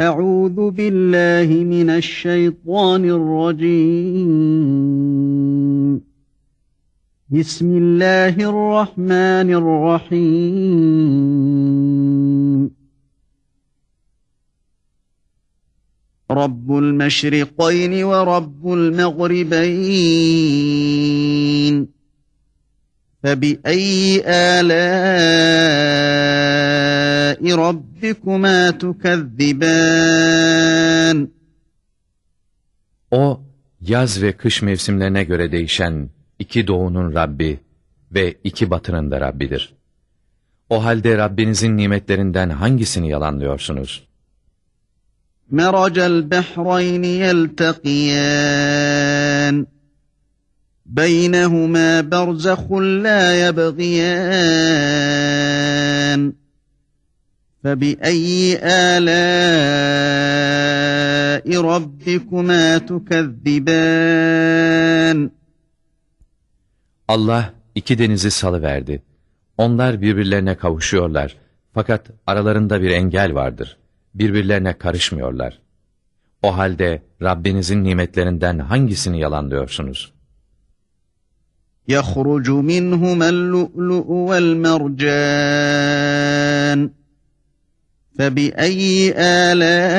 أعوذ بالله من الشيطان الرجيم. بسم الله الرحمن الرحيم. رب المشرقين ورب المغربين. فبأي آلاء ربكما تكذبان O, yaz ve kış mevsimlerine göre değişen iki doğunun Rabbi ve iki batının da Rabbidir. O halde Rabbinizin nimetlerinden hangisini yalanlıyorsunuz? مرج البحرين يلتقيان بينهما برزخ لا يبغيان فبأي آلاء ربكما تكذبان Allah iki denizi salıverdi. Onlar birbirlerine kavuşuyorlar. Fakat aralarında bir engel vardır. Birbirlerine karışmıyorlar. O halde Rabbinizin nimetlerinden hangisini yalanlıyorsunuz? يخرج منهما اللؤلؤ والمرجان فبأي آلاء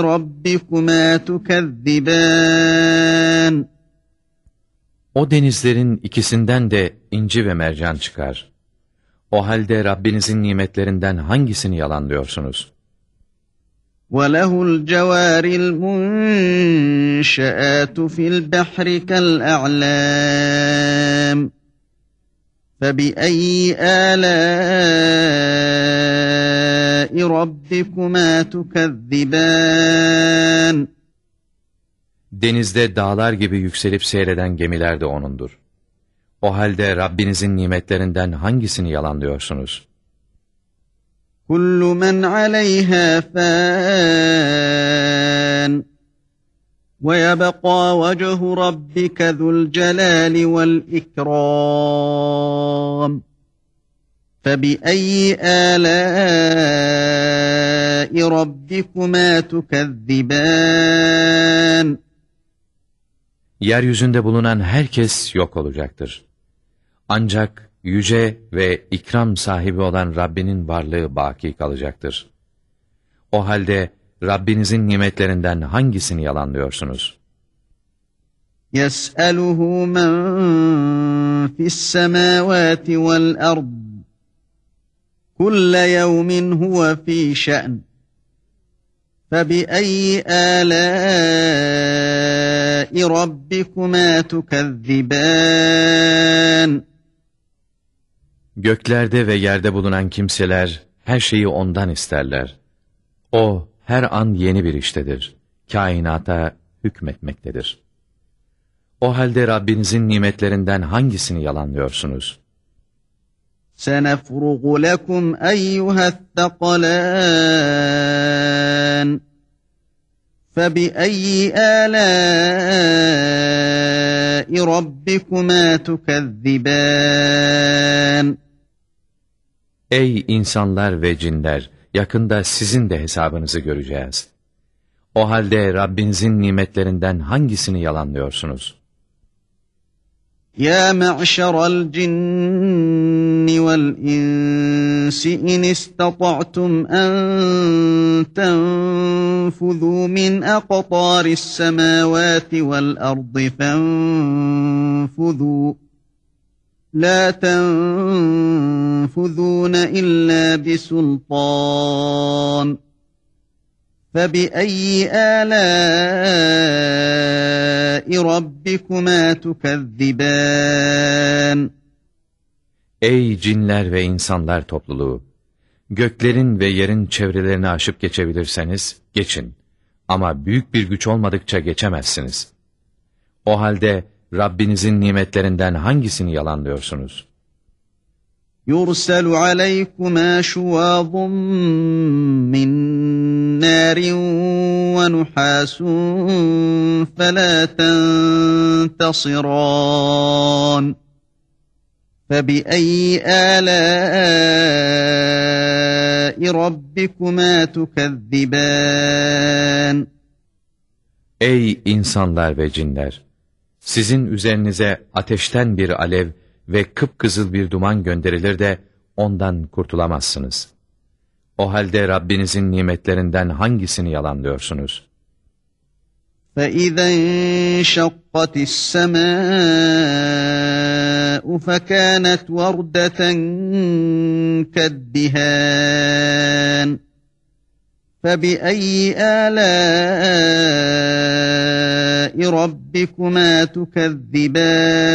ربكما تكذبان O denizlerin ikisinden de inci ve mercan çıkar. O halde Rabbinizin nimetlerinden hangisini yalanlıyorsunuz? وله الجوار المنشآت في البحر كالأعلام فبأي آلاء ربكما تكذبان Denizde dağlar gibi yükselip seyreden gemiler de O'nundur. O halde Rabbinizin nimetlerinden hangisini yalanlıyorsunuz? كل من عليها فان ويبقى وجه ربك ذو الجلال والإكرام فبأي آلاء ربكما تكذبان Yeryüzünde bulunan herkes yok olacaktır. Ancak yüce ve ikram sahibi olan Rabbinin varlığı baki kalacaktır. O halde Rabbinizin nimetlerinden hangisini yalanlıyorsunuz? يسأله من في السماوات والأرض كل يوم هو في شأن فبأي آلاء ربكما تكذبان Göklerde ve yerde bulunan kimseler her şeyi ondan isterler. O her an yeni bir iştedir. Kainata hükmetmektedir. O halde Rabbinizin nimetlerinden hangisini yalanlıyorsunuz? سنفرغ لكم أيها الثقلان فبأي آلاء ربكما تكذبان Ey insanlar ve cinler! Yakında sizin de hesabınızı göreceğiz. O halde Rabbinizin nimetlerinden hangisini yalanlıyorsunuz? يا معشر الجن والإنس إن استطعتم أن تنفذوا من أقطار السماوات والأرض فانفذوا لا تنفذون إلا بسلطان فبأي آلاء ربكما تكذبان Ey cinler ve insanlar topluluğu! Göklerin ve yerin çevrelerini aşıp geçebilirseniz, geçin. Ama büyük bir güç olmadıkça geçemezsiniz. O halde Rabbinizin nimetlerinden hangisini yalanlıyorsunuz? يرسل عليكما شواظ من نار ونحاس فلا تنتصران فَبِأَيِّ آلَاءِ رَبِّكُمَا تُكَذِّبَانِ Ey insanlar ve cinler! Sizin üzerinize ateşten bir alev ve kıpkızıl bir duman gönderilir de ondan kurtulamazsınız. O halde Rabbinizin nimetlerinden hangisini yalanlıyorsunuz? فَإِذَا انشَقَّتِ السَّمَاءُ فَكَانَتْ وَرْدَةً كَالدِّهَانِ فَبِأَيِّ آلَاءِ رَبِّكُمَا تُكَذِّبَانِ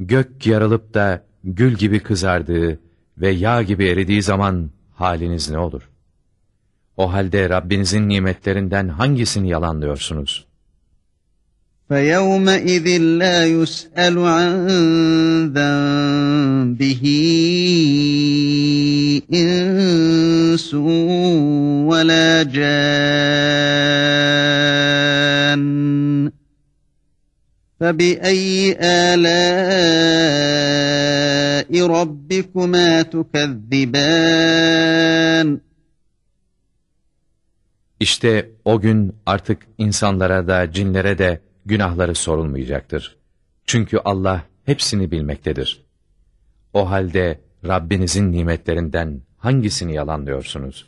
Gök yarılıp da gül gibi kızardığı ve yağ gibi eridiği zaman haliniz ne olur? O halde Rabbinizin nimetlerinden hangisini yalanlıyorsunuz? فَيَوْمَئِذٍ لَا يُسْأَلُ عَنْ ذَنْبِهِ إِنسٌ وَلَا جَانٌّ فَبِأَيِّ آلَاءِ رَبِّكُمَا تُكَذِّبَانِ İşte o gün artık insanlara da cinlere de günahları sorulmayacaktır. Çünkü Allah hepsini bilmektedir. O halde Rabbinizin nimetlerinden hangisini yalanlıyorsunuz?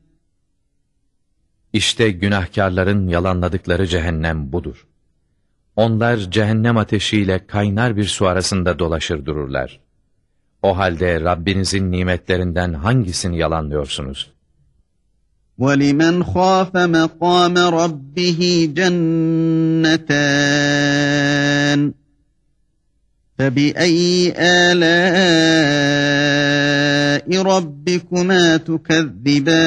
İşte günahkarların yalanladıkları cehennem budur. Onlar cehennem ateşiyle kaynar bir su arasında dolaşır dururlar. O halde Rabbinizin nimetlerinden hangisini yalanlıyorsunuz? وَلِمَنْ خَافَ مَقَامَ رَبِّهِ جَنَّتَانِ فَبِأَيِّ آلَاءِ رَبِّكُمَا تُكَذِّبَانِ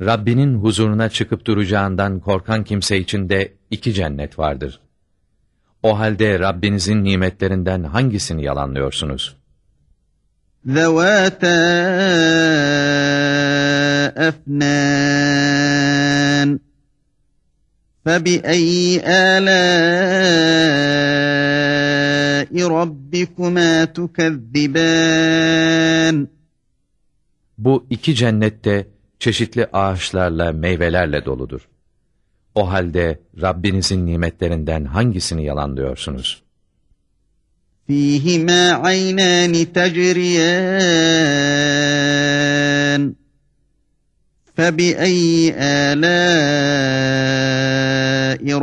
Rabbinin huzuruna çıkıp duracağından korkan kimse için de iki cennet vardır. O halde Rabbinizin nimetlerinden hangisini yalanlıyorsunuz? ذَوَاتَا أَفْنَانٍ فَبِأَيِّ آلَاءِ رَبِّكُمَا تُكَذِّبَانِ Bu iki cennette çeşitli ağaçlarla, meyvelerle doludur. O halde Rabbinizin nimetlerinden hangisini yalanlıyorsunuz? فِيهِمَا عَيْنَانِ تَجْرِيَانِ فَبِأَيِّ آلَاءِ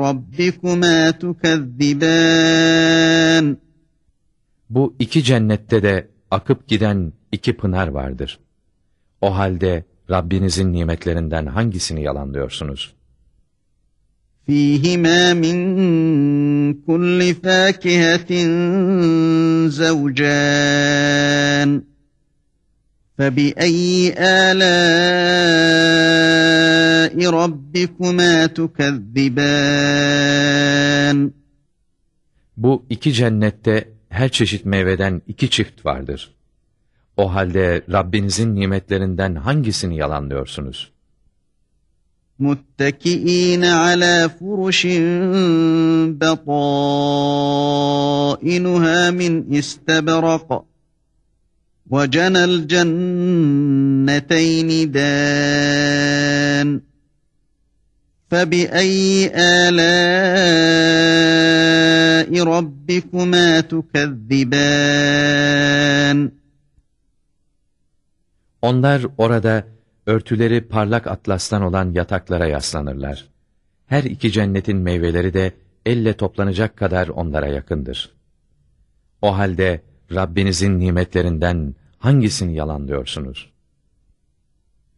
رَبِّكُمَا تُكَذِّبَانِ Bu iki cennette de akıp giden iki pınar vardır. O halde Rabbinizin nimetlerinden hangisini yalanlıyorsunuz? فِيهِمَا مِنْ كُلِّ فَاكِهَةٍ زَوْجَانِ فَبِأَيِّ آلَاءِ رَبِّكُمَا تُكَذِّبَانِ Bu iki cennette her çeşit meyveden iki çift vardır. O halde Rabbinizin nimetlerinden hangisini yalanlıyorsunuz? مُتَّكِئِينَ عَلَى فُرُشٍ بَطَائِنُهَا مِنْ إِسْتَبْرَقٍ وَجَنَى الْجَنَّتَيْنِ دَانٍ فَبِأَيِّ آلَاءِ رَبِّكُمَا تُكَذِّبَانِ onlar orada örtüleri parlak atlastan olan yataklara yaslanırlar. Her iki cennetin meyveleri de elle toplanacak kadar onlara yakındır. O halde Rabbinizin nimetlerinden hangisini yalanlıyorsunuz?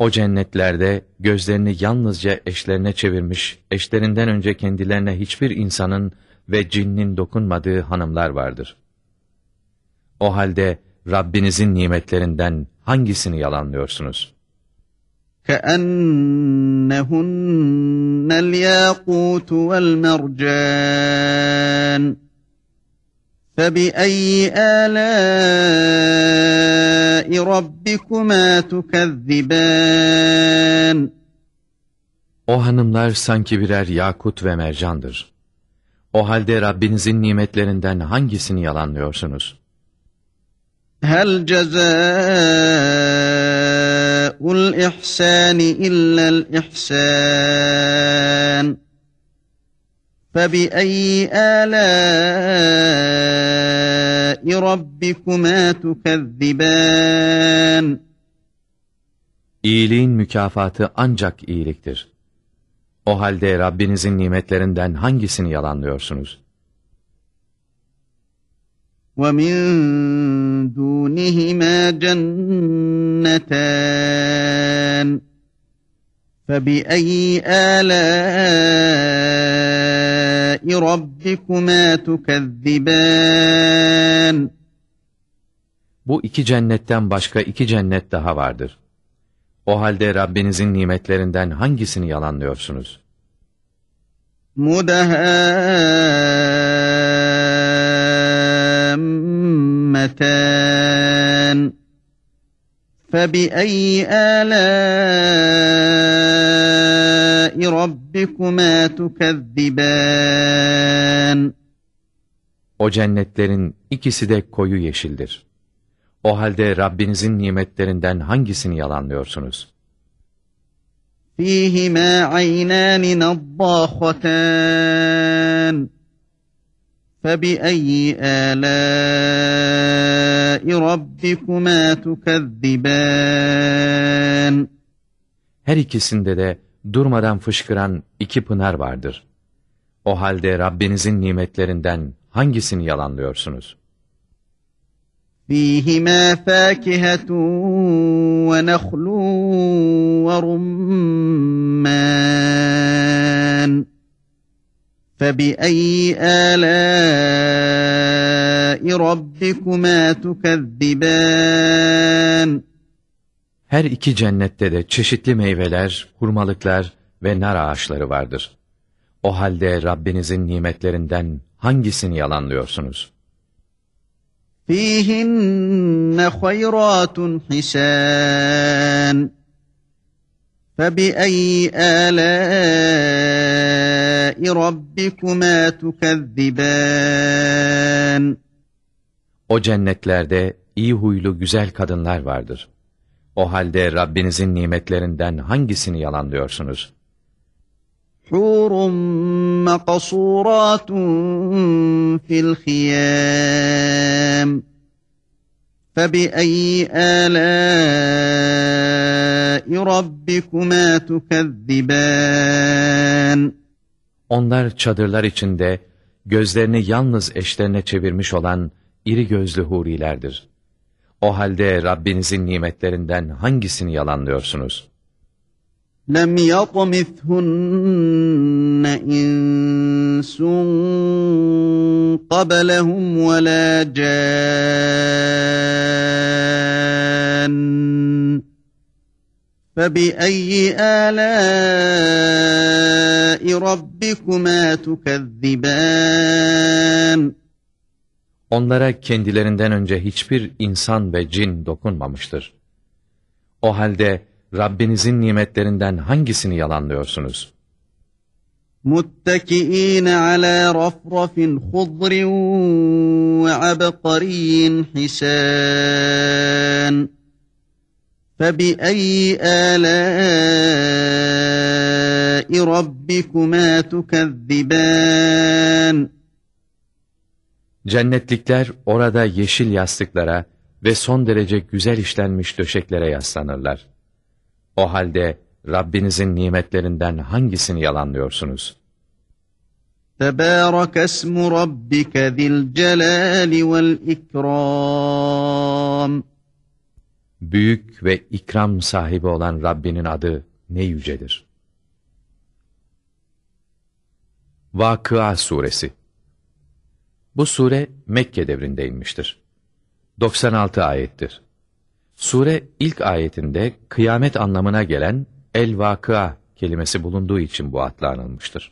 O cennetlerde gözlerini yalnızca eşlerine çevirmiş, eşlerinden önce kendilerine hiçbir insanın ve cinnin dokunmadığı hanımlar vardır. O halde Rabbinizin nimetlerinden hangisini yalanlıyorsunuz? كَأَنَّهُنَّ الْيَاقُوتُ وَالْمَرْجَانُ فَبِأَيِّ آلَاءِ رَبِّكُمَا تُكَذِّبَانِ O hanımlar sanki birer yakut ve mercandır. O halde Rabbinizin nimetlerinden hangisini yalanlıyorsunuz? هَلْ جَزَاءُ الْإِحْسَانِ إِلَّا الْإِحْسَانُ فَبِأَيِّ آلَاءِ رَبِّكُمَا تُكَذِّبَانِ İyiliğin mükafatı ancak iyiliktir. O halde Rabbinizin nimetlerinden hangisini yalanlıyorsunuz? وَمِن دُونِهِمَا جَنَّتَانِ فَبِأَيِّ آلَاءِ رَبِّكُمَا تُكَذِّبَانِ Bu iki cennetten başka iki cennet daha vardır. O halde Rabbinizin nimetlerinden hangisini yalanlıyorsunuz? مُدَهَامَّتَانِ فَبِأَيِّ آلَاءِ رَبِّكُمَا تُكَذِّبَانِ O cennetlerin ikisi de koyu yeşildir. O halde Rabbinizin nimetlerinden hangisini yalanlıyorsunuz? فِيهِمَا عَيْنَانِ نَضَّاخَتَانِ فَبِأَيِّ آلَاءِ رَبِّكُمَا تُكَذِّبَانِ Her ikisinde de durmadan fışkıran iki pınar vardır. O halde Rabbinizin nimetlerinden hangisini yalanlıyorsunuz? فِيهِمَا فَاكِهَةٌ وَنَخْلٌ وَرُمَّانٌ فَبِأَيِّ آلَاءِ رَبِّكُمَا تُكَذِّبَانِ Her iki cennette de çeşitli meyveler, hurmalıklar ve nar ağaçları vardır. O halde Rabbinizin nimetlerinden hangisini yalanlıyorsunuz? فِيهِنَّ خَيْرَاتٌ حِسَانٌ فَبِأَيِّ آلَاءِ رَبِّكُمَا تُكَذِّبَانِ O cennetlerde iyi huylu güzel kadınlar vardır. O halde Rabbinizin nimetlerinden hangisini yalanlıyorsunuz? حُورٌ مَقَصُورَاتٌ فِي الْخِيَامِ فَبِأَيِّ آلَاءِ رَبِّكُمَا تُكَذِّبَانِ Onlar çadırlar içinde gözlerini yalnız eşlerine çevirmiş olan iri gözlü hurilerdir. O halde Rabbinizin nimetlerinden hangisini yalanlıyorsunuz? لَمْ يَطْمِثْهُنَّ إِنسٌ قَبْلَهُمْ وَلَا جَانٌّ فَبِأَيِّ آلَاءِ رَبِّكُمَا تُكَذِّبَانِ Onlara kendilerinden önce hiçbir insan ve cin dokunmamıştır. O halde Rabbinizin nimetlerinden hangisini yalanlıyorsunuz? متكئين على رفرف خضر وعبقري حسان فبأي آلاء ربكما تكذبان Cennetlikler orada yeşil yastıklara ve son derece güzel işlenmiş döşeklere yaslanırlar. O halde Rabbinizin nimetlerinden hangisini yalanlıyorsunuz? Tebârek esmu rabbike zil celâli vel ikram. Büyük ve ikram sahibi olan Rabbinin adı ne yücedir. Vakıa Suresi bu sure Mekke devrinde inmiştir. 96 ayettir. Sure ilk ayetinde kıyamet anlamına gelen el-vakıa kelimesi bulunduğu için bu adla anılmıştır.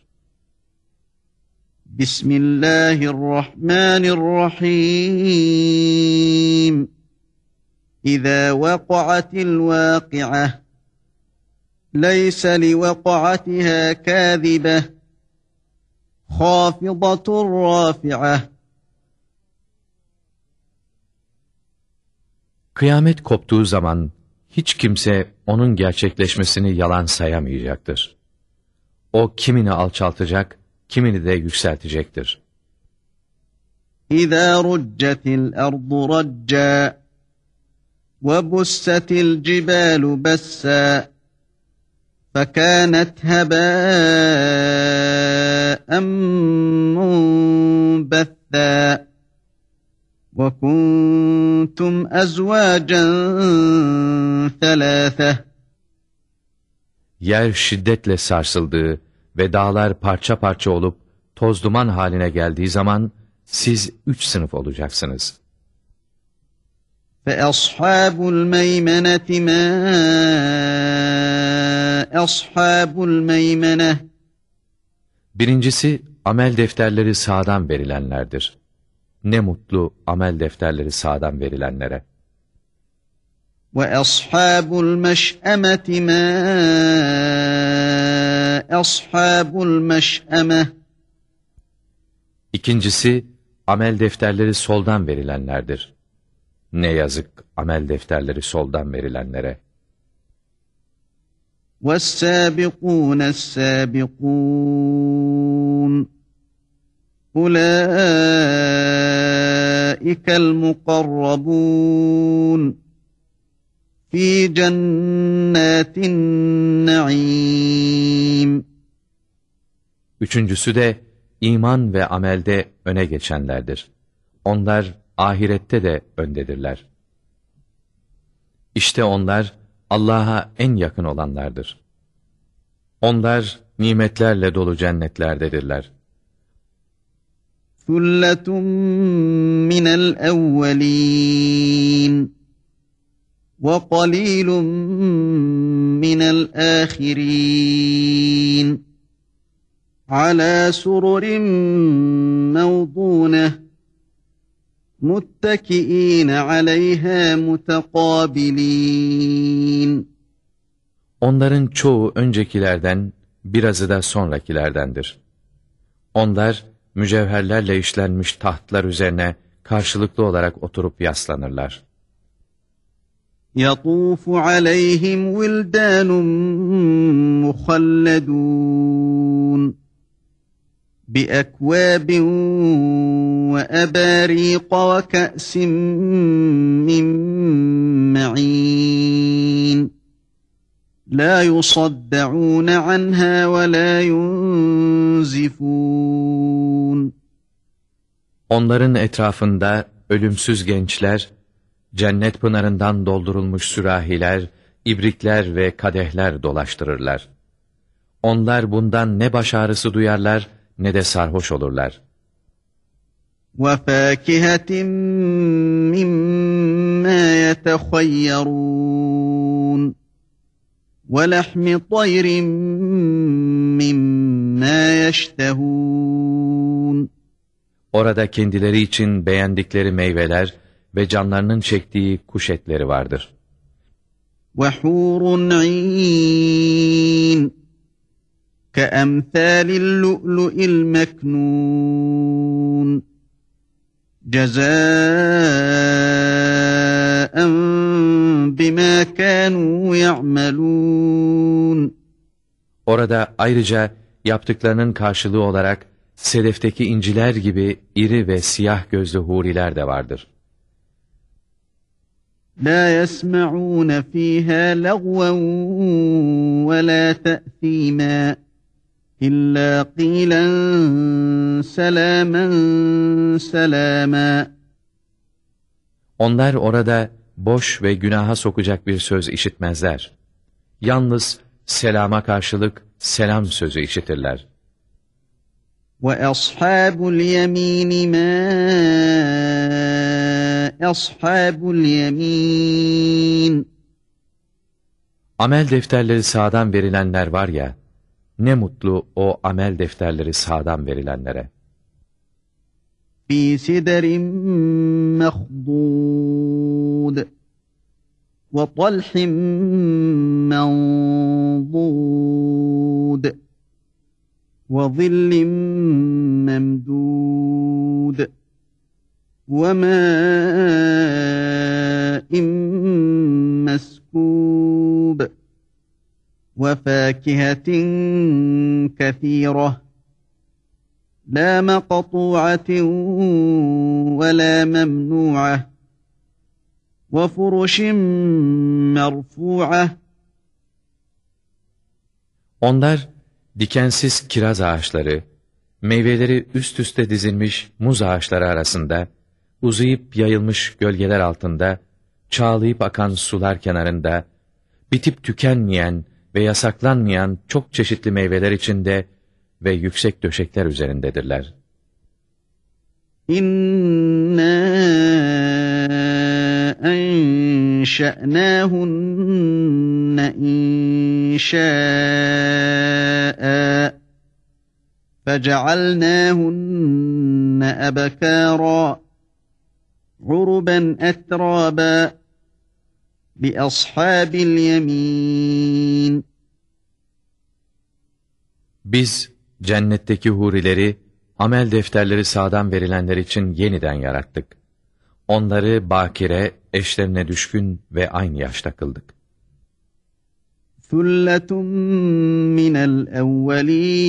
Bismillahirrahmanirrahim. İza vaqa'atil vaqi'ah. Leysa liwaqa'atiha kâzibeh. Khâfidatur râfi'ah. Kıyamet koptuğu zaman hiç kimse onun gerçekleşmesini yalan sayamayacaktır. O kimini alçaltacak, kimini de yükseltecektir. İzâ ruccetil ardu racca ve bussetil cibalu bessa فكانت هباء منبثا وَكُنْتُمْ أَزْوَاجًا ثَلَاثَةً Yer şiddetle sarsıldığı ve dağlar parça parça olup toz duman haline geldiği zaman siz üç sınıf olacaksınız. فَأَصْحَابُ الْمَيْمَنَةِ مَا ashabul meymene. Birincisi amel defterleri sağdan verilenlerdir. Ne mutlu amel defterleri sağdan verilenlere. Ve ashabul meş'emeti ma ashabul meş'eme. İkincisi amel defterleri soldan verilenlerdir. Ne yazık amel defterleri soldan verilenlere. وَالسَّابِقُونَ السَّابِقُونَ أُولَٰئِكَ الْمُقَرَّبُونَ فِي جَنَّاتِ النَّعِيمِ Üçüncüsü de iman ve amelde öne geçenlerdir. Onlar ahirette de öndedirler. İşte onlar Allah'a en yakın olanlardır. Onlar nimetlerle dolu cennetlerdedirler. Sulletun minel evvelin ve qalilun minel ahirin ala sururin mevduneh مُتَّكِئِينَ عَلَيْهَا مُتَقَابِلِينَ Onların çoğu öncekilerden, birazı da sonrakilerdendir. Onlar, mücevherlerle işlenmiş tahtlar üzerine karşılıklı olarak oturup yaslanırlar. يَطُوفُ عَلَيْهِمْ وِلْدَانٌ مُخَلَّدُونَ بِأَكْوَابٍ وَأَبَارِيقَ وَكَأْسٍ مِّن مَّعِينٍ لَا يُصَدَّعُونَ عَنْهَا وَلَا يُنزِفُونَ Onların etrafında ölümsüz gençler, cennet pınarından doldurulmuş sürahiler, ibrikler ve kadehler dolaştırırlar. Onlar bundan ne baş ağrısı duyarlar ne de sarhoş olurlar. وَفَاكِهَةٍ مِّمَّا يَتَخَيَّرُونَ وَلَحْمِ طَيْرٍ مِّمَّا يَشْتَهُونَ Orada kendileri için beğendikleri meyveler ve canlarının çektiği kuş etleri vardır. وحور عين كأمثال اللؤلؤ المكنون جزاء بما كانوا يعملون Orada ayrıca yaptıklarının karşılığı olarak sedefteki inciler gibi iri ve siyah gözlü huriler de vardır. لا يسمعون فيها لغوا ولا تأثيما إلا قيلا سلاما سلاما Onlar orada boş ve günaha sokacak bir söz işitmezler. Yalnız selama karşılık selam sözü işitirler. وأصحاب اليمين ما أصحاب اليمين Amel defterleri sağdan verilenler var ya, ne mutlu o amel defterleri sağdan verilenlere. Bi siderin mehdud ve talhin mendud ve zillin memdud ve mâin وفاكهة كثيرة لا مقطوعة ولا ممنوعة وفرش مرفوعة Onlar dikensiz kiraz ağaçları, meyveleri üst üste dizilmiş muz ağaçları arasında, uzayıp yayılmış gölgeler altında, çağlayıp akan sular kenarında, bitip tükenmeyen ve yasaklanmayan çok çeşitli meyveler içinde ve yüksek döşekler üzerindedirler. İnna enşe'nâhunne inşâ'a fece'alnâhunne ebekâra uruben etrâbâ bi ashabil yemin Biz cennetteki hurileri, amel defterleri sağdan verilenler için yeniden yarattık. Onları bakire, eşlerine düşkün ve aynı yaşta kıldık. ثُلَّةٌ مِّنَ الْأَوَّلِينَ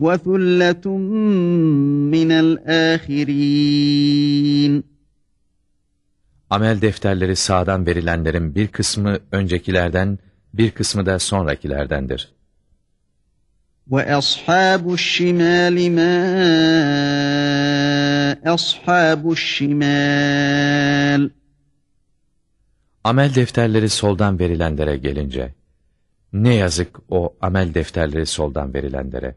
وَثُلَّةٌ مِّنَ الْآخِرِينَ Amel defterleri sağdan verilenlerin bir kısmı öncekilerden, bir kısmı da sonrakilerdendir. وَأَصْحَابُ الشِّمَالِ مَا أَصْحَابُ الشِّمَالِ Amel defterleri soldan verilenlere gelince, ne yazık o amel defterleri soldan verilenlere.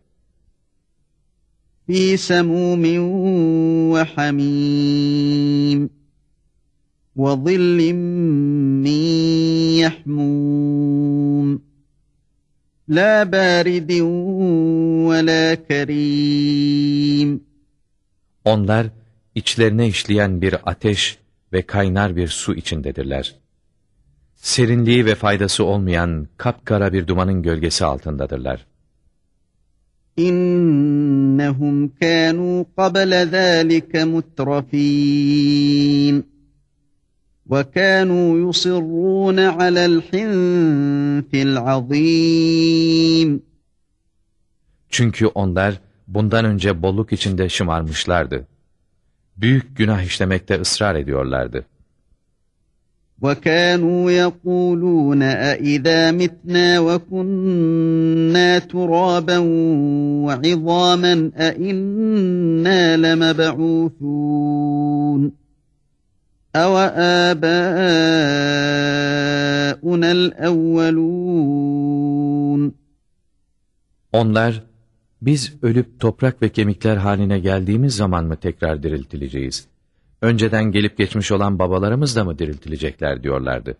فِي سَمُومٍ وَحَمِيمٍ وَظِلٍّ مِّن يَحْمُومٍ la baridin ve la kerim. Onlar içlerine işleyen bir ateş ve kaynar bir su içindedirler. Serinliği ve faydası olmayan kapkara bir dumanın gölgesi altındadırlar. İnnehum kânû qabla zâlike mutrafîn. وَكَانُوا يُصِرُّونَ عَلَى الْحِنثِ الْعَظِيمِ Çünkü onlar bundan önce bolluk içinde şımarmışlardı. Büyük günah işlemekte ısrar ediyorlardı. وَكَانُوا يَقُولُونَ أَإِذَا مِتْنَا وَكُنَّا تُرَابًا وَعِظَامًا أَإِنَّا لَمَبْعُوثُونَ أَوَآبَاؤُنَا الْأَوَّلُونَ Onlar, biz ölüp toprak ve kemikler haline geldiğimiz zaman mı tekrar diriltileceğiz? Önceden gelip geçmiş olan babalarımız da mı diriltilecekler diyorlardı.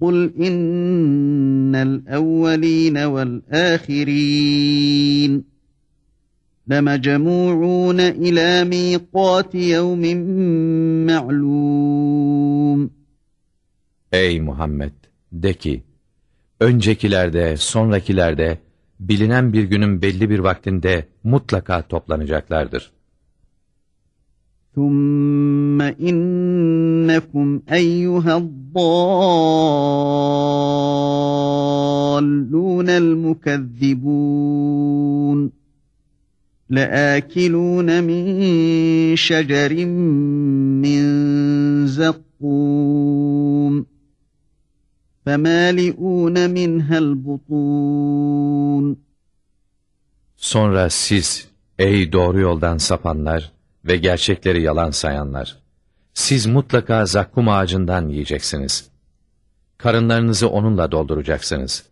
قُلْ إِنَّ الْأَوَّلِينَ وَالْآخِرِينَ لَمَجَمُوعُونَ إِلَى مِيقَاتِ يَوْمٍ مَعْلُومٍ Ey Muhammed! De ki, öncekilerde, sonrakilerde, bilinen bir günün belli bir vaktinde mutlaka toplanacaklardır. ثُمَّ إِنَّكُمْ أَيُّهَا الضَّالُّونَ الْمُكَذِّبُونَ لَآكِلُونَ مِنْ شَجَرٍ مِّنْ زَقُّومٍ فَمَالِئُونَ مِنْهَا الْبُطُونَ Sonra siz, ey doğru yoldan sapanlar ve gerçekleri yalan sayanlar, siz mutlaka zakkum ağacından yiyeceksiniz. Karınlarınızı onunla dolduracaksınız.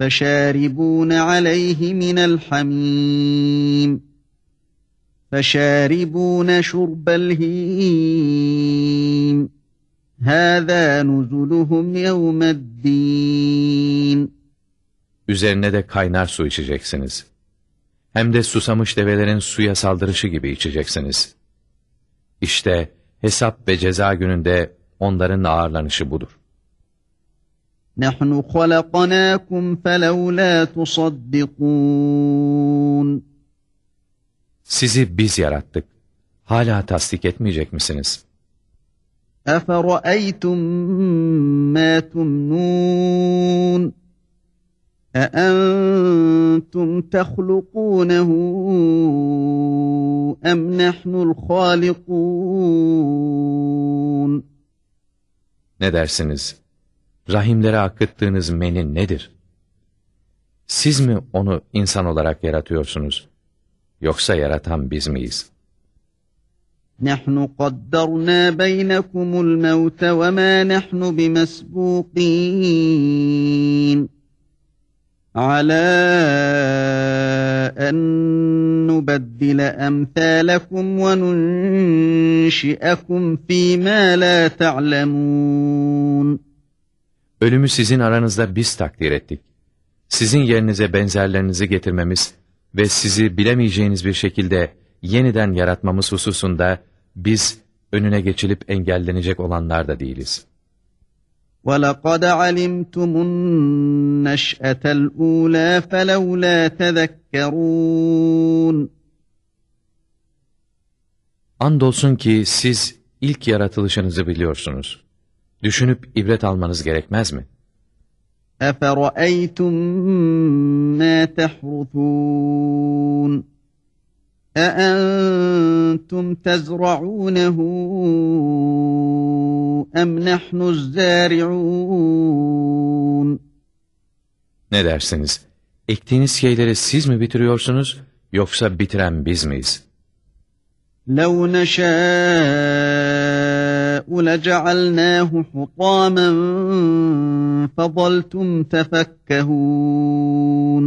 فَشَارِبُونَ عَلَيْهِ مِنَ الْحَمِيمِ فَشَارِبُونَ شُرْبَ الْهِيمِ هَذَا نُزُلُهُمْ يَوْمَ الدِّينِ Üzerine de kaynar su içeceksiniz. Hem de susamış develerin suya saldırışı gibi içeceksiniz. İşte hesap ve ceza gününde onların ağırlanışı budur. نَحْنُ خَلَقْنَاكُمْ فَلَوْلَا تُصَدِّقُونَ Sizi biz yarattık. Hala tasdik etmeyecek misiniz? أَفَرَأَيْتُمْ مَا تُمْنُونَ أَأَنْتُمْ تَخْلُقُونَهُ أَمْ نَحْنُ الْخَالِقُونَ Ne dersiniz? Rahimlere akıttığınız meni nedir? Siz mi onu insan olarak yaratıyorsunuz? Yoksa yaratan biz miyiz? نَحْنُ قَدَّرْنَا بَيْنَكُمُ الْمَوْتَ وَمَا نَحْنُ بِمَسْبُوقِينَ عَلَى أَن نُبَدِّلَ أَمْثَالَكُمْ وَنُنْشِئَكُمْ فِي مَا لَا تَعْلَمُونَ Ölümü sizin aranızda biz takdir ettik. Sizin yerinize benzerlerinizi getirmemiz ve sizi bilemeyeceğiniz bir şekilde yeniden yaratmamız hususunda biz önüne geçilip engellenecek olanlar da değiliz. وَلَقَدْ عَلِمْتُمُ النَّشْأَةَ الْأُولَى فَلَوْلَا تَذَكَّرُونَ Andolsun ki siz ilk yaratılışınızı biliyorsunuz. Düşünüp ibret almanız gerekmez mi? أَفَرَأَيْتُمْ مَا تَحْرُثُونَ أَأَنْتُمْ تَزْرَعُونَهُ أَمْ نَحْنُ الزَّارِعُونَ Ne dersiniz? Ektiğiniz şeyleri siz mi bitiriyorsunuz, yoksa bitiren biz miyiz? لَوْ نَشَاءُ لَجَعَلْنَاهُ حُطَامًا فَظَلْتُمْ تَفَكَّهُونَ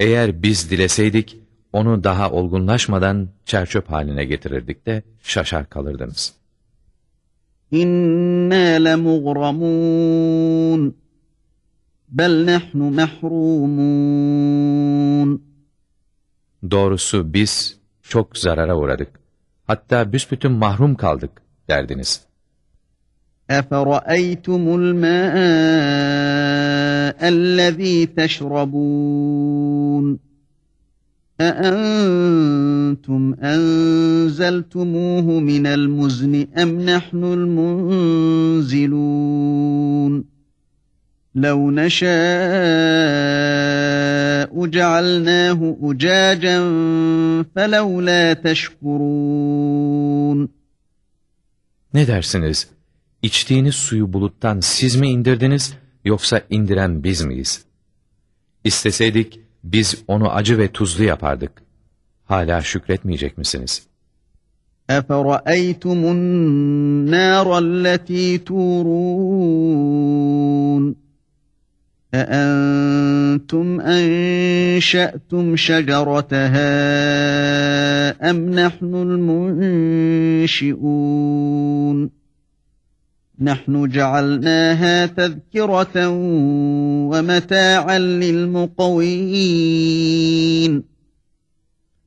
Eğer biz dileseydik, onu daha olgunlaşmadan çerçöp haline getirirdik de şaşar kalırdınız. إِنَّا لَمُغْرَمُونَ بَلْ نَحْنُ مَحْرُومُونَ Doğrusu biz çok zarara uğradık. Hatta büsbütün mahrum kaldık Derdiniz. أَفَرَأَيْتُمُ الْمَاءَ الَّذ۪ي تَشْرَبُونَ أَأَنْتُمْ أَنْزَلْتُمُوهُ مِنَ الْمُزْنِ أَمْ نَحْنُ الْمُنْزِلُونَ لَوْ نَشَاءُ جَعَلْنَاهُ أُجَاجًا فَلَوْلَا تَشْكُرُونَ Ne dersiniz? İçtiğiniz suyu buluttan siz mi indirdiniz, yoksa indiren biz miyiz? İsteseydik, biz onu acı ve tuzlu yapardık. Hala şükretmeyecek misiniz? أَفَرَأَيْتُمُ النَّارَ الَّتِي تُورُونَ أأنتم أنشأتم شجرتها أم نحن المنشئون نحن جعلناها تذكرة ومتاعا للمقوين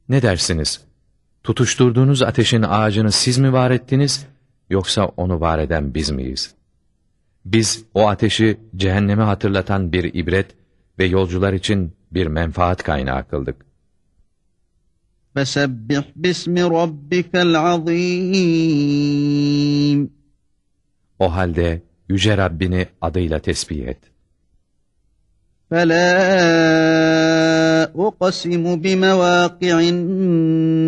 Ne dersiniz? Tutuşturduğunuz ateşin ağacını siz mi var ettiniz yoksa onu var eden biz miyiz?'' Biz o ateşi cehennemi hatırlatan bir ibret ve yolcular için bir menfaat kaynağı kıldık. Fesebbih bismi rabbikel azim. O halde yüce Rabbini adıyla tesbih et. Fela uqsimu bimevâki'in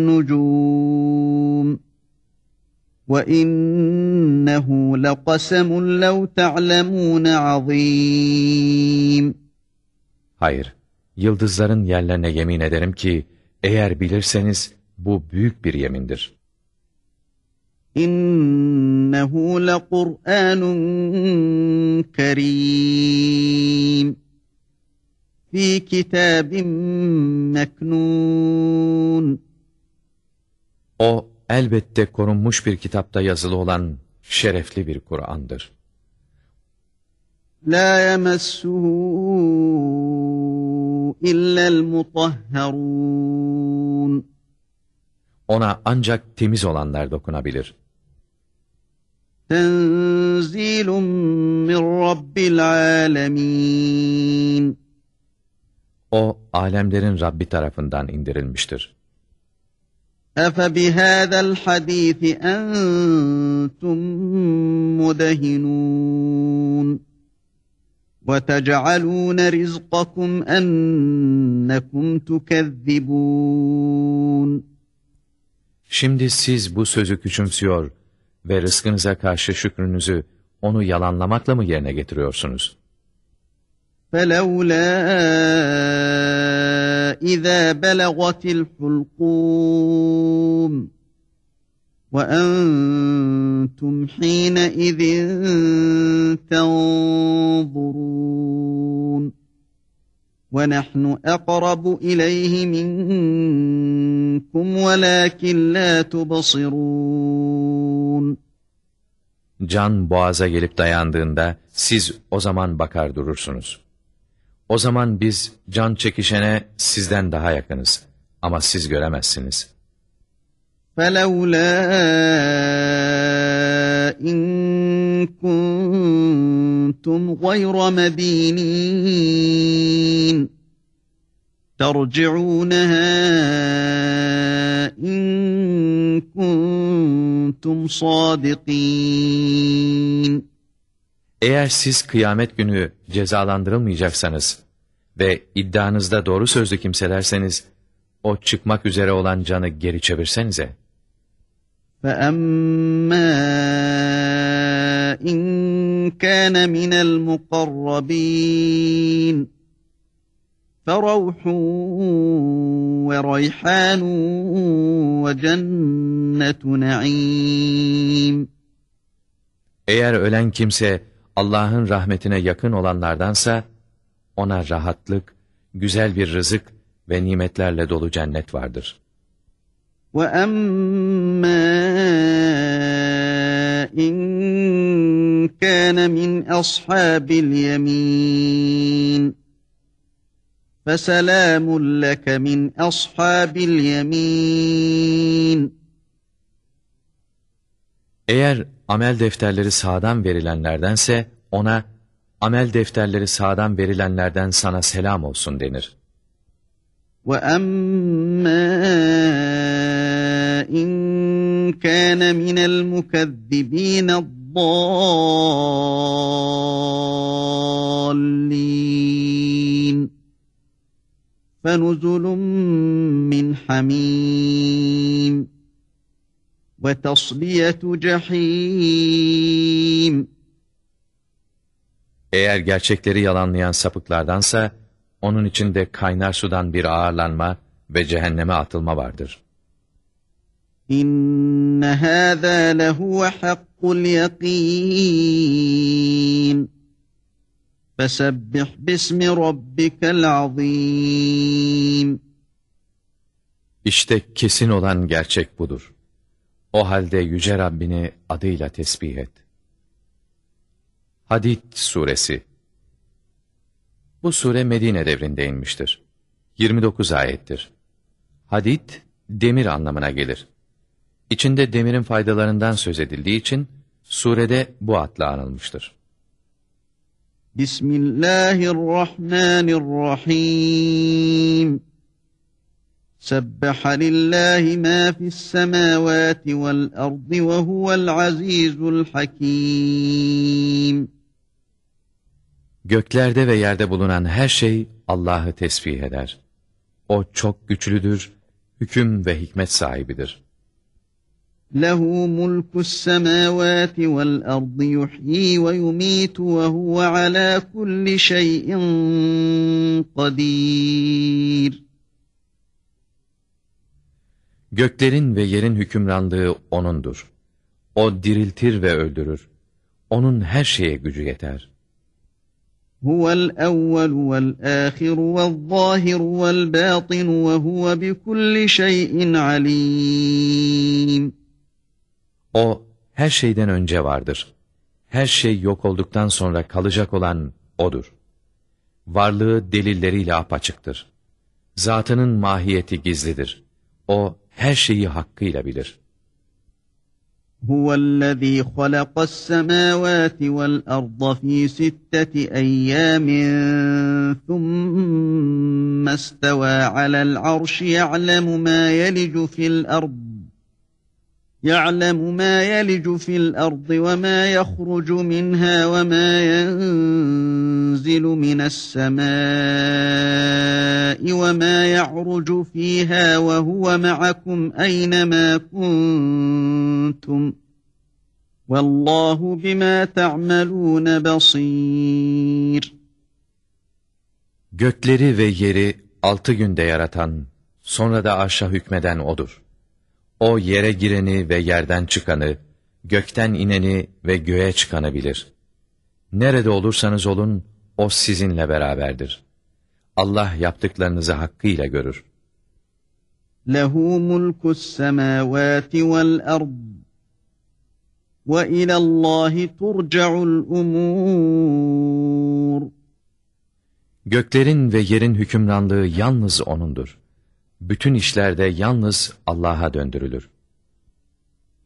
nucûm. وَإِنَّهُ لَقَسَمٌ لَوْ تَعْلَمُونَ عَظِيمٌ Hayır, yıldızların yerlerine yemin ederim ki, eğer bilirseniz bu büyük bir yemindir. İnnehu lekur'anun kerim. Fi kitabin meknun. O elbette korunmuş bir kitapta yazılı olan şerefli bir Kur'an'dır. La yemessuhu illel mutahharun. Ona ancak temiz olanlar dokunabilir. Tenzilun min rabbil alemin. O, alemlerin Rabbi tarafından indirilmiştir. Efe bihâzel hadîthi entum mudehinûn. وَتَجْعَلُونَ رِزْقَكُمْ أَنَّكُمْ تُكَذِّبُونَ Şimdi siz bu sözü küçümsüyor ve rızkınıza karşı şükrünüzü onu yalanlamakla mı yerine getiriyorsunuz? فَلَوْلَا إِذَا بَلَغَتِ الْحُلْقُومِ وَأَنْتُمْ حِينَئِذٍ تَنْظُرُونَ وَنَحْنُ أَقْرَبُ إِلَيْهِ مِنْكُمْ وَلَكِنْ لَا تُبَصِرُونَ Can boğaza gelip dayandığında siz o zaman bakar durursunuz. O zaman biz can çekişene sizden daha yakınız ama siz göremezsiniz.'' فَلَوْلَا اِنْ كُنْتُمْ غَيْرَ مَد۪ينِينَ تَرْجِعُونَهَا اِنْ كُنْتُمْ صَادِقِينَ Eğer siz kıyamet günü cezalandırılmayacaksanız ve iddianızda doğru sözlü kimselerseniz, o çıkmak üzere olan canı geri çevirsenize. فَأَمَّا إِنْ كَانَ مِنَ الْمُقَرَّبِينَ فَرَوْحٌ وَرَيْحَانٌ وَجَنَّةُ نَعِيمٍ Eğer ölen kimse Allah'ın rahmetine yakın olanlardansa, ona rahatlık, güzel bir rızık ve nimetlerle dolu cennet vardır.'' وَأَمَّا إِنْ كَانَ مِنْ أَصْحَابِ الْيَمِينِ فَسَلَامٌ لَكَ مِنْ أَصْحَابِ الْيَمِينِ Eğer amel defterleri sağdan verilenlerdense ona amel defterleri sağdan verilenlerden sana selam olsun denir. وَأَمَّا إِنْ كَانَ مِنَ الْمُكَذِّبِينَ الضَّالِّينَ فَنُزُلٌ مِّنْ حَمِيمٍ ve tasliyetu cehim. Eğer gerçekleri yalanlayan sapıklardansa, onun içinde kaynar sudan bir ağırlanma ve cehenneme atılma vardır. İnne hâzâ lehuve hakkul yakîn. Fesebbih bismi rabbikel azîm. İşte kesin olan gerçek budur. O halde Yüce Rabbini adıyla tesbih et. Hadid Suresi Bu sure Medine devrinde inmiştir. 29 ayettir. Hadid, demir anlamına gelir. İçinde demirin faydalarından söz edildiği için surede bu adla anılmıştır. Bismillahirrahmanirrahim. Fis semavati vel ardi ve huvel azizul hakim. Göklerde ve yerde bulunan her şey Allah'ı tesbih eder. O çok güçlüdür, hüküm ve hikmet sahibidir. Vel ardı yuhyi ve yumitu ve huve ala kulli şeyin kadir. Göklerin ve yerin hükümranlığı O'nundur. O diriltir ve öldürür. O'nun her şeye gücü yeter. Huvel evvel vel ahir vel zahir vel batin ve huve bi kulli şeyin alim. O her şeyden önce vardır. Her şey yok olduktan sonra kalacak olan O'dur. Varlığı delilleriyle apaçıktır. Zatının mahiyeti gizlidir. O her şeyi hakkıyla bilir. هو الذي خلق السماوات والأرض في ستة أيام ثم استوى على العرش يعلم ما يلج في الأرض يعلم ما يلج في الأرض وما يخرج منها وما ينزل من السماء وما يعرج فيها وهو معكم أينما كنتم والله بما تعملون بصير Gökleri ve yeri altı günde yaratan, sonra da arşa hükmeden O'dur. O yere gireni ve yerden çıkanı, gökten ineni ve göğe çıkanı bilir. Nerede olursanız olun, O sizinle beraberdir. Allah yaptıklarınızı hakkıyla görür. لَهُ مُلْكُ السَّمَاوَاتِ وَالْأَرْضِ وَإِلَى اللّٰهِ تُرْجَعُ الْأُمُورِ Göklerin ve yerin hükümranlığı yalnız O'nundur bütün işlerde yalnız Allah'a döndürülür.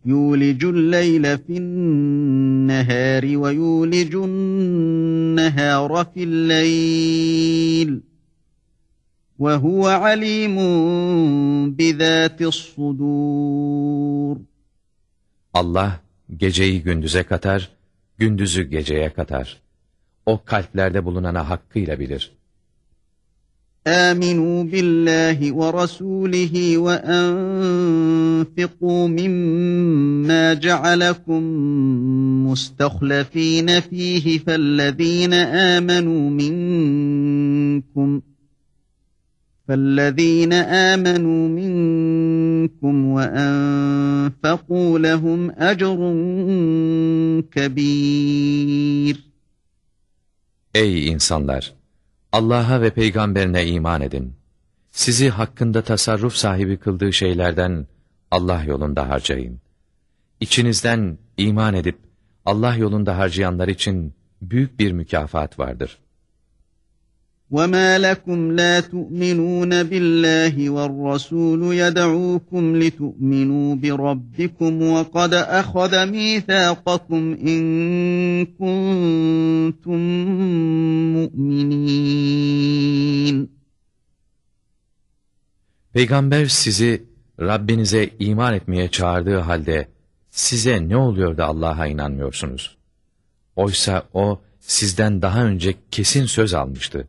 يُولِجُ اللَّيْلَ فِي النَّهَارِ وَيُولِجُ النَّهَارَ فِي اللَّيْلِ وَهُوَ عَلِيمٌ بِذَاتِ الصُّدُورِ Allah geceyi gündüze katar, gündüzü geceye katar. O kalplerde bulunana hakkıyla bilir. آمنوا بالله ورسوله وأنفقوا مما جعلكم مستخلفين فيه فالذين آمنوا منكم فالذين آمنوا منكم وأنفقوا لهم أجر كبير Ey insanlar! Allah'a ve peygamberine iman edin. Sizi hakkında tasarruf sahibi kıldığı şeylerden Allah yolunda harcayın. İçinizden iman edip Allah yolunda harcayanlar için büyük bir mükafat vardır. وَمَا لَكُمْ لَا تُؤْمِنُونَ بِاللّٰهِ وَالرَّسُولُ يَدْعُوكُمْ لِتُؤْمِنُوا بِرَبِّكُمْ وَقَدْ أَخَذَ مِيثَاقَكُمْ إِن كُنتُم مُّؤْمِنِينَ Peygamber sizi Rabbinize iman etmeye çağırdığı halde size ne oluyor da Allah'a inanmıyorsunuz? Oysa o sizden daha önce kesin söz almıştı.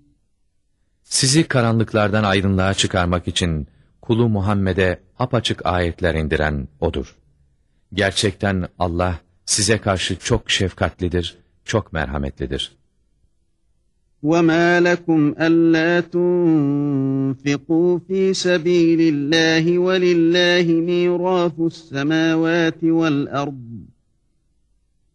Sizi karanlıklardan aydınlığa çıkarmak için kulu Muhammed'e apaçık ayetler indiren O'dur. Gerçekten Allah size karşı çok şefkatlidir, çok merhametlidir. وما لكم ألا تنفقوا في سبيل الله ولله ميراث السماوات والأرض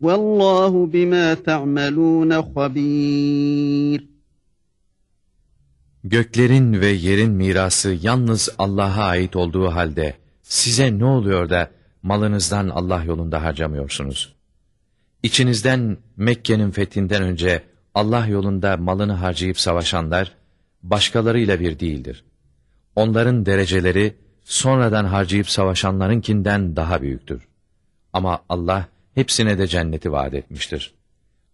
Vallahu bima ta'malun habir. Göklerin ve yerin mirası yalnız Allah'a ait olduğu halde size ne oluyor da malınızdan Allah yolunda harcamıyorsunuz? İçinizden Mekke'nin fethinden önce Allah yolunda malını harcayıp savaşanlar başkalarıyla bir değildir. Onların dereceleri sonradan harcayıp savaşanlarınkinden daha büyüktür. Ama Allah hepsine de cenneti vaat etmiştir.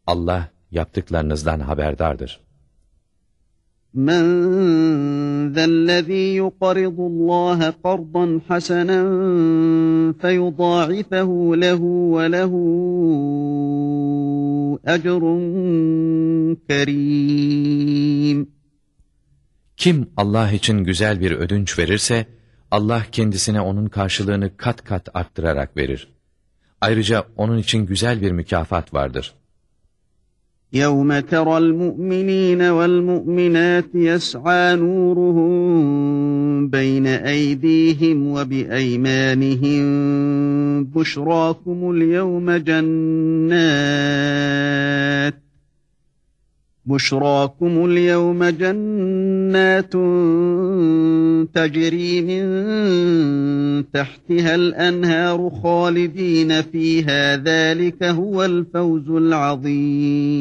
Allah yaptıklarınızdan haberdardır. Men zellezî qardan hasenen feyudâifehu lehu ve lehu ecrun kerim. Kim Allah için güzel bir ödünç verirse, Allah kendisine onun karşılığını kat kat arttırarak verir. Ayrıca onun için güzel bir mükafat vardır. يَوْمَ تَرَى الْمُؤْمِنِينَ وَالْمُؤْمِنَاتِ يَسْعَى نُورُهُمْ بَيْنَ أَيْدِيهِمْ وَبِأَيْمَانِهِمْ بُشْرَاكُمُ الْيَوْمَ جَنَّاتٍ بشراكم اليوم جنات تجري من تحتها الأنهار خالدين فيها ذلك هو الفوز العظيم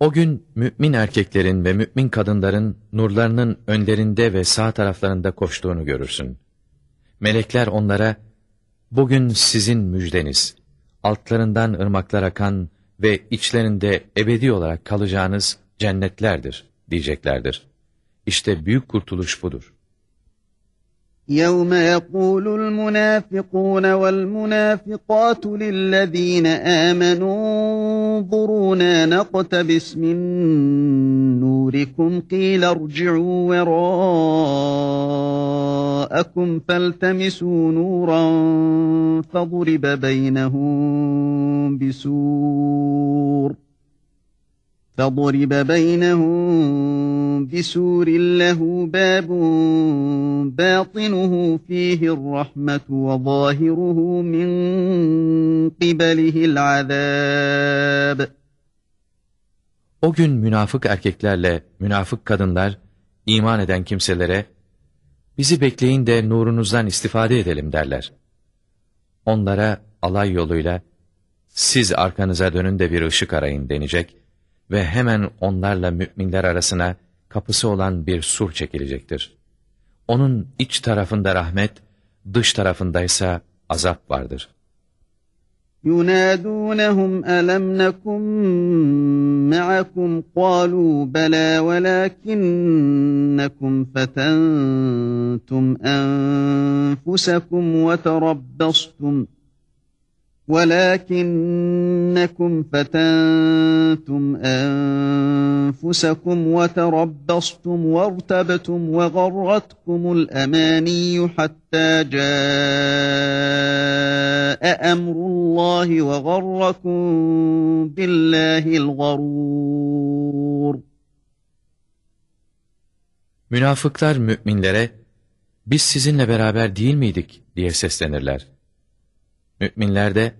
O gün mümin erkeklerin ve mümin kadınların nurlarının önlerinde ve sağ taraflarında koştuğunu görürsün. Melekler onlara, bugün sizin müjdeniz, Altlarından ırmaklar akan ve içlerinde ebedi olarak kalacağınız cennetlerdir diyeceklerdir. İşte büyük kurtuluş budur. يَوْمَ يَقُولُ الْمُنَافِقُونَ وَالْمُنَافِقَاتُ لِلَّذ۪ينَ آمَنُوا انظُرُونَا نَقْتَبِسْ مِنْ نُورِكُمْ قِيلَ ارْجِعُوا وَرَاءَكُمْ فَالْتَمِسُوا نُورًا فَضُرِبَ بَيْنَهُمْ بِسُورٍ فَضُرِبَ بَيْنَهُمْ بِسُورٍ لَهُ بَابٌ بَاطِنُهُ ف۪يهِ الرَّحْمَةُ وَظَاهِرُهُ مِنْ قِبَلِهِ الْعَذَابِ O gün münafık erkeklerle münafık kadınlar iman eden kimselere bizi bekleyin de nurunuzdan istifade edelim derler. Onlara alay yoluyla siz arkanıza dönün de bir ışık arayın denecek ve hemen onlarla müminler arasına kapısı olan bir sur çekilecektir. Onun iç tarafında rahmet, dış tarafındaysa azap vardır. يُنَادُونَهُمْ أَلَمْ نَكُنْ مَعَكُمْ قَالُوا بَلَى وَلَكِنَّكُمْ فَتَنْتُمْ أَنفُسَكُمْ وَتَرَبَّصْتُمْ ولكنكم فتنتم أنفسكم وتربصتم وارتبتم وغرتكم الأماني حتى جاء أمر الله وغركم بالله الغرور Münafıklar müminlere, biz sizinle beraber değil miydik diye seslenirler. Müminler de,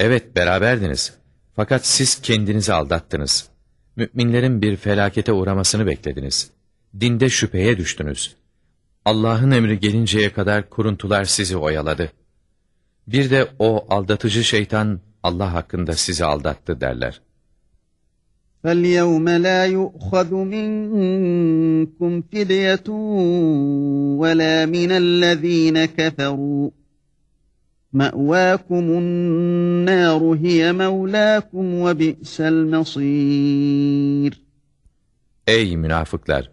evet beraberdiniz fakat siz kendinizi aldattınız. Müminlerin bir felakete uğramasını beklediniz. Dinde şüpheye düştünüz. Allah'ın emri gelinceye kadar kuruntular sizi oyaladı. Bir de o aldatıcı şeytan Allah hakkında sizi aldattı derler. فَالْيَوْمَ لَا يُؤْخَذُ مِنْكُمْ فِدْيَةٌ وَلَا مِنَ الَّذ۪ينَ كَفَرُوا مَأْوَاكُمُ النَّارُ هِيَ مَوْلَاكُمْ وَبِئْسَ الْمَصِيرُ Ey münafıklar!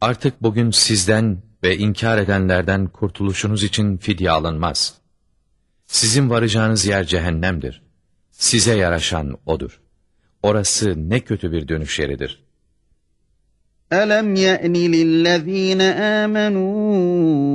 Artık bugün sizden ve inkar edenlerden kurtuluşunuz için fidye alınmaz. Sizin varacağınız yer cehennemdir. Size yaraşan odur. Orası ne kötü bir dönüş yeridir. أَلَمْ يَأْنِ لِلَّذ۪ينَ آمَنُوا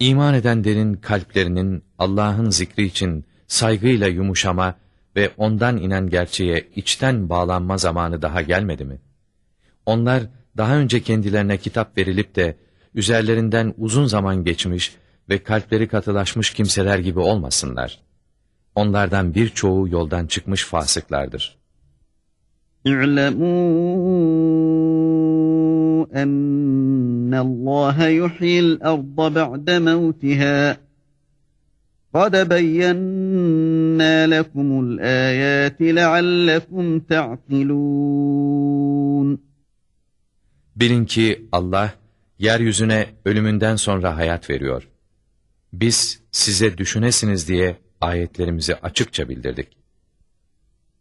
İman edenlerin kalplerinin Allah'ın zikri için saygıyla yumuşama ve ondan inen gerçeğe içten bağlanma zamanı daha gelmedi mi? Onlar daha önce kendilerine kitap verilip de üzerlerinden uzun zaman geçmiş ve kalpleri katılaşmış kimseler gibi olmasınlar. Onlardan birçoğu yoldan çıkmış fasıklardır. İ'lemûn أن الله يحيي الأرض بعد موتها قد بينا لكم الآيات لعلكم تعقلون Bilin ki Allah yeryüzüne ölümünden sonra hayat veriyor. Biz size düşünesiniz diye ayetlerimizi açıkça bildirdik.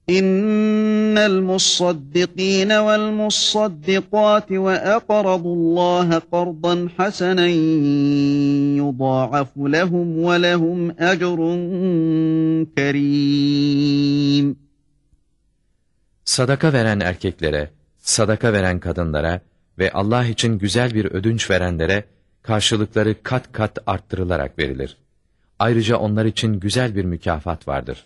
İnne musaddiqat ve aqradullaha qardan hasanen yudâafu lehum ve lehum ecrun kerim. Sadaka veren erkeklere, sadaka veren kadınlara ve Allah için güzel bir ödünç verenlere karşılıkları kat kat arttırılarak verilir. Ayrıca onlar için güzel bir mükafat vardır.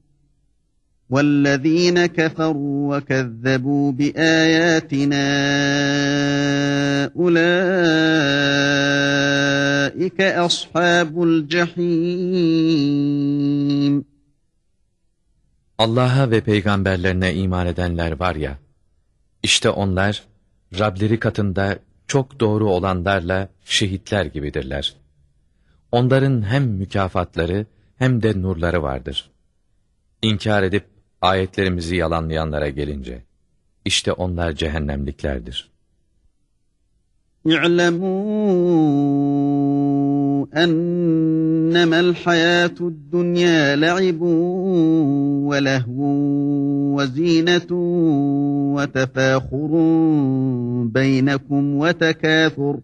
وَالَّذ۪ينَ كَفَرُوا وَكَذَّبُوا بِآيَاتِنَا أُولَٰئِكَ أَصْحَابُ الْجَحِيمِ Allah'a ve peygamberlerine iman edenler var ya, işte onlar, Rableri katında çok doğru olanlarla şehitler gibidirler. Onların hem mükafatları hem de nurları vardır. İnkar edip Ayetlerimizi yalanlayanlara gelince, işte onlar cehennemliklerdir. İ'lemû ennemel hayâtud dünyâ le'ibûn ve lehvûn ve zînetûn ve tefâhurun beynekum ve tekâfurun.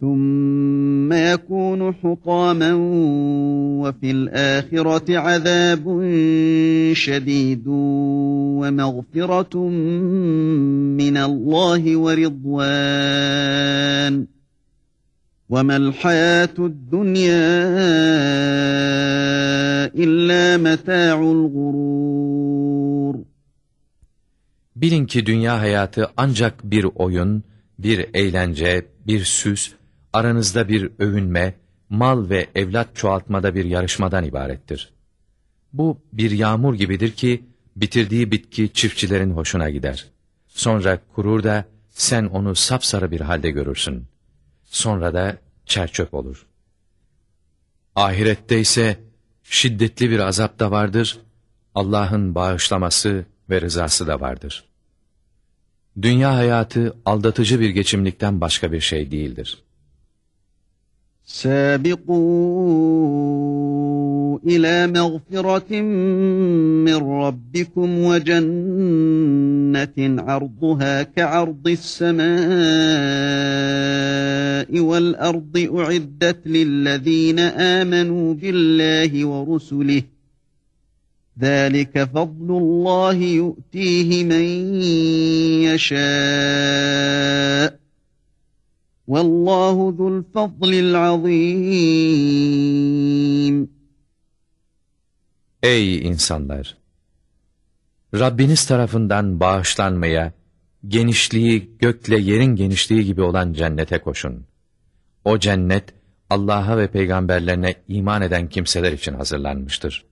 ثُمَّ يَكُونُ حُطَامًا وَفِي الْآخِرَةِ عَذَابٌ شَدِيدٌ وَمَغْفِرَةٌ مِّنَ اللّٰهِ وَرِضْوَانٌ. وَمَا الْحَيَاةُ الدُّنْيَا إِلَّا مَتَاعُ الْغُرُورِ. Bilin ki dünya hayatı ancak bir oyun, bir eğlence, bir süs, aranızda bir övünme, mal ve evlat çoğaltmada bir yarışmadan ibarettir. Bu bir yağmur gibidir ki, bitirdiği bitki çiftçilerin hoşuna gider. Sonra kurur da sen onu sapsarı bir halde görürsün. Sonra da çerçöp olur. Ahirette ise şiddetli bir azap da vardır, Allah'ın bağışlaması ve rızası da vardır. Dünya hayatı aldatıcı bir geçimlikten başka bir şey değildir. سابقوا إلى مغفرة من ربكم وجنة عرضها كعرض السماء والأرض أعدت للذين آمنوا بالله ورسله. ذلك فضل الله يؤتيه من يشاء. Vallahu zul fadlil azim. Ey insanlar! Rabbiniz tarafından bağışlanmaya, genişliği gökle yerin genişliği gibi olan cennete koşun. O cennet, Allah'a ve peygamberlerine iman eden kimseler için hazırlanmıştır.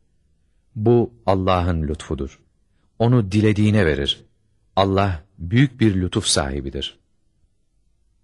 Bu Allah'ın lütfudur. Onu dilediğine verir. Allah büyük bir lütuf sahibidir.''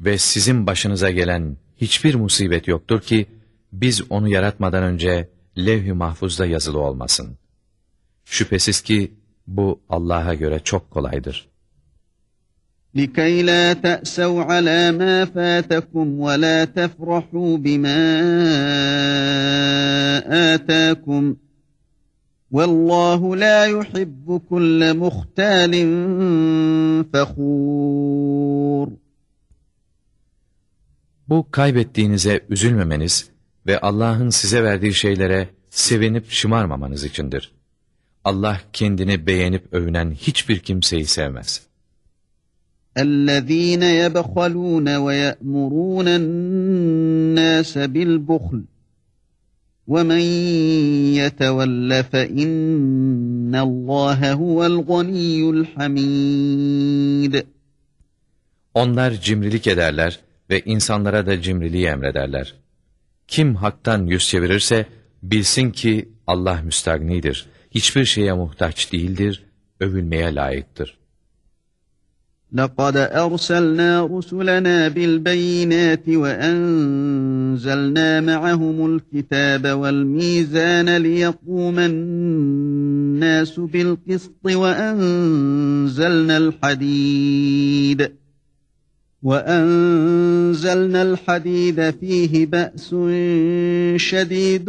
ve sizin başınıza gelen hiçbir musibet yoktur ki, biz onu yaratmadan önce levh-i mahfuzda yazılı olmasın. Şüphesiz ki bu Allah'a göre çok kolaydır. لكي لا تأسوا على ما فاتكم ولا تفرحوا بما آتاكم والله لا يحب كل مختال فخور Bu kaybettiğinize üzülmemeniz ve Allah'ın size verdiği şeylere sevinip şımarmamanız içindir. Allah kendini beğenip övünen hiçbir kimseyi sevmez.'' اَلَّذ۪ينَ يَبْخَلُونَ وَيَأْمُرُونَ النَّاسَ بِالْبُخْلِ وَمَنْ يَتَوَلَّ فَاِنَّ اللّٰهَ هُوَ الْغَنِيُّ الْحَمِيدُ Onlar cimrilik ederler ve insanlara da cimriliği emrederler. Kim haktan yüz çevirirse bilsin ki Allah müstagnidir, hiçbir şeye muhtaç değildir, övülmeye layıktır. لقد أرسلنا رسلنا بالبينات وأنزلنا معهم الكتاب والميزان ليقوم الناس بالقسط وأنزلنا الحديد وأنزلنا الحديد فيه بأس شديد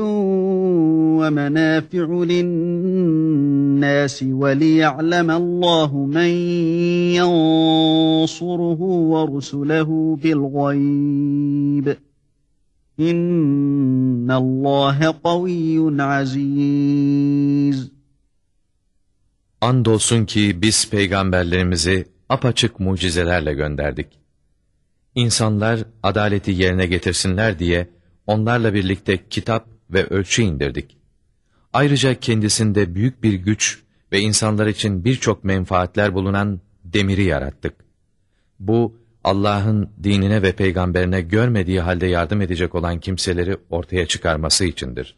ومنافع للناس وليعلم الله من ينصره ورسله بالغيب إن الله قوي عزيز Andolsun ki biz peygamberlerimizi apaçık mucizelerle gönderdik. İnsanlar adaleti yerine getirsinler diye onlarla birlikte kitap ve ölçü indirdik. Ayrıca kendisinde büyük bir güç ve insanlar için birçok menfaatler bulunan demiri yarattık. Bu Allah'ın dinine ve peygamberine görmediği halde yardım edecek olan kimseleri ortaya çıkarması içindir.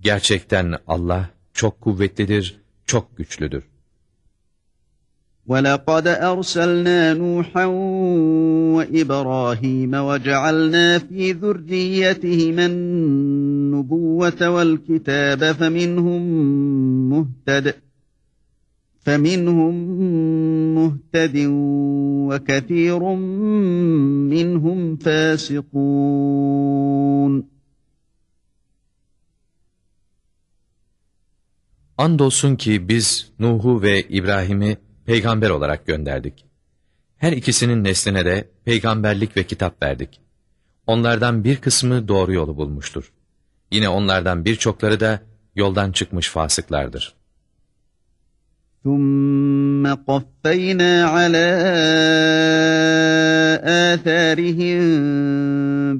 Gerçekten Allah çok kuvvetlidir, çok güçlüdür. وَلَقَدْ أَرْسَلْنَا نُوحًا وَإِبْرَاهِيمَ وَجَعَلْنَا فِي ذُرِّيَّتِهِمَا النُّبُوَّةَ وَالْكِتَابَ فَمِنْهُمْ مُهْتَدٍ فَمِنْهُمْ مُهْتَدٍ وَكَثِيرٌ مِّنْهُمْ فَاسِقُونَ Andolsun ki biz Nuh'u ve İbrahim'i peygamber olarak gönderdik. Her ikisinin nesline de peygamberlik ve kitap verdik. Onlardan bir kısmı doğru yolu bulmuştur. Yine onlardan birçokları da yoldan çıkmış fasıklardır. ثُمَّ قَفَّيْنَا عَلَى آثَارِهِمْ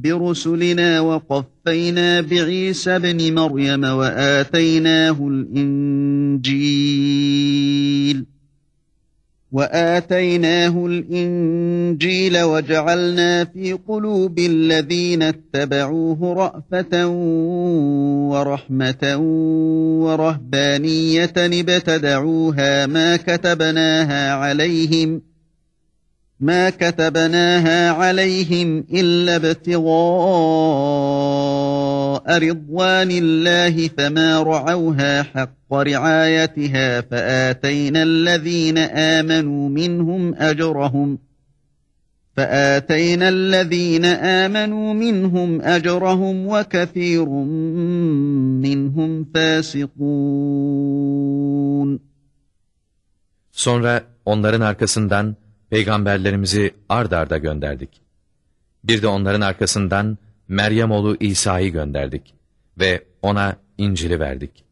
بِرُسُلِنَا وَقَفَّيْنَا بِعِيسَى بْنِ مَرْيَمَ وَآتَيْنَاهُ الْإِنْجِيلَ وآتيناه الإنجيل وجعلنا في قلوب الذين اتبعوه رأفة ورحمة ورهبانية ابتدعوها ما كتبناها عليهم ما كتبناها عليهم إلا ابتغاء رضوان الله فما رعوها حق رعايتها فآتينا الذين آمنوا منهم أجرهم فآتينا الذين آمنوا منهم أجرهم وكثير منهم فاسقون Sonra onların arkasından peygamberlerimizi ard arda gönderdik. Bir de onların arkasından Meryem oğlu İsa'yı gönderdik ve ona İncil'i verdik.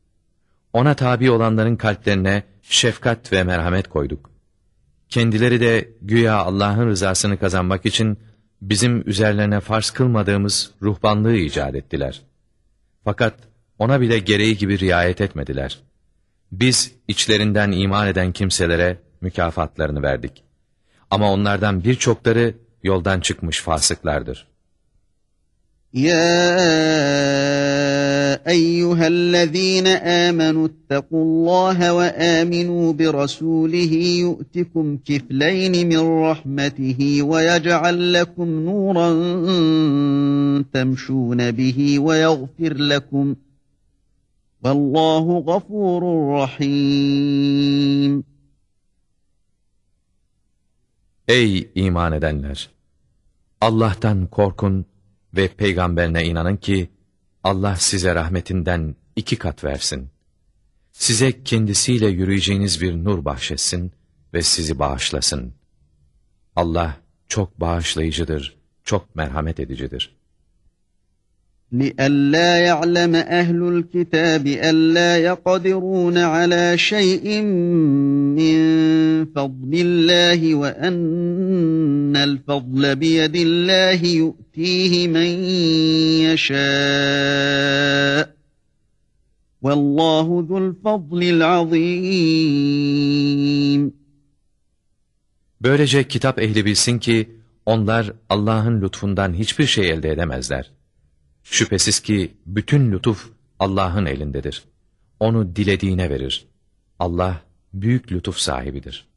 Ona tabi olanların kalplerine şefkat ve merhamet koyduk. Kendileri de güya Allah'ın rızasını kazanmak için bizim üzerlerine farz kılmadığımız ruhbanlığı icat ettiler. Fakat ona bile gereği gibi riayet etmediler. Biz içlerinden iman eden kimselere mükafatlarını verdik. Ama onlardan birçokları yoldan çıkmış fasıklardır. يا أيها الذين آمنوا اتقوا الله وآمنوا برسوله يؤتكم كفلين من رحمته ويجعل لكم نورا تمشون به ويغفر لكم والله غفور رحيم Ey iman edenler! Allah'tan korkun ve peygamberine inanın ki, Allah size rahmetinden iki kat versin. Size kendisiyle yürüyeceğiniz bir nur bahşetsin ve sizi bağışlasın. Allah çok bağışlayıcıdır, çok merhamet edicidir. لئلا يعلم أهل الكتاب ألا يقدرون على شيء من فضل الله وأن الفضل بيد الله يؤتيه من يشاء والله ذو الفضل العظيم Böylece kitap ehli bilsin ki, onlar Allah'ın lütfundan hiçbir şey elde edemezler. Şüphesiz ki bütün lütuf Allah'ın elindedir. Onu dilediğine verir. Allah büyük lütuf sahibidir.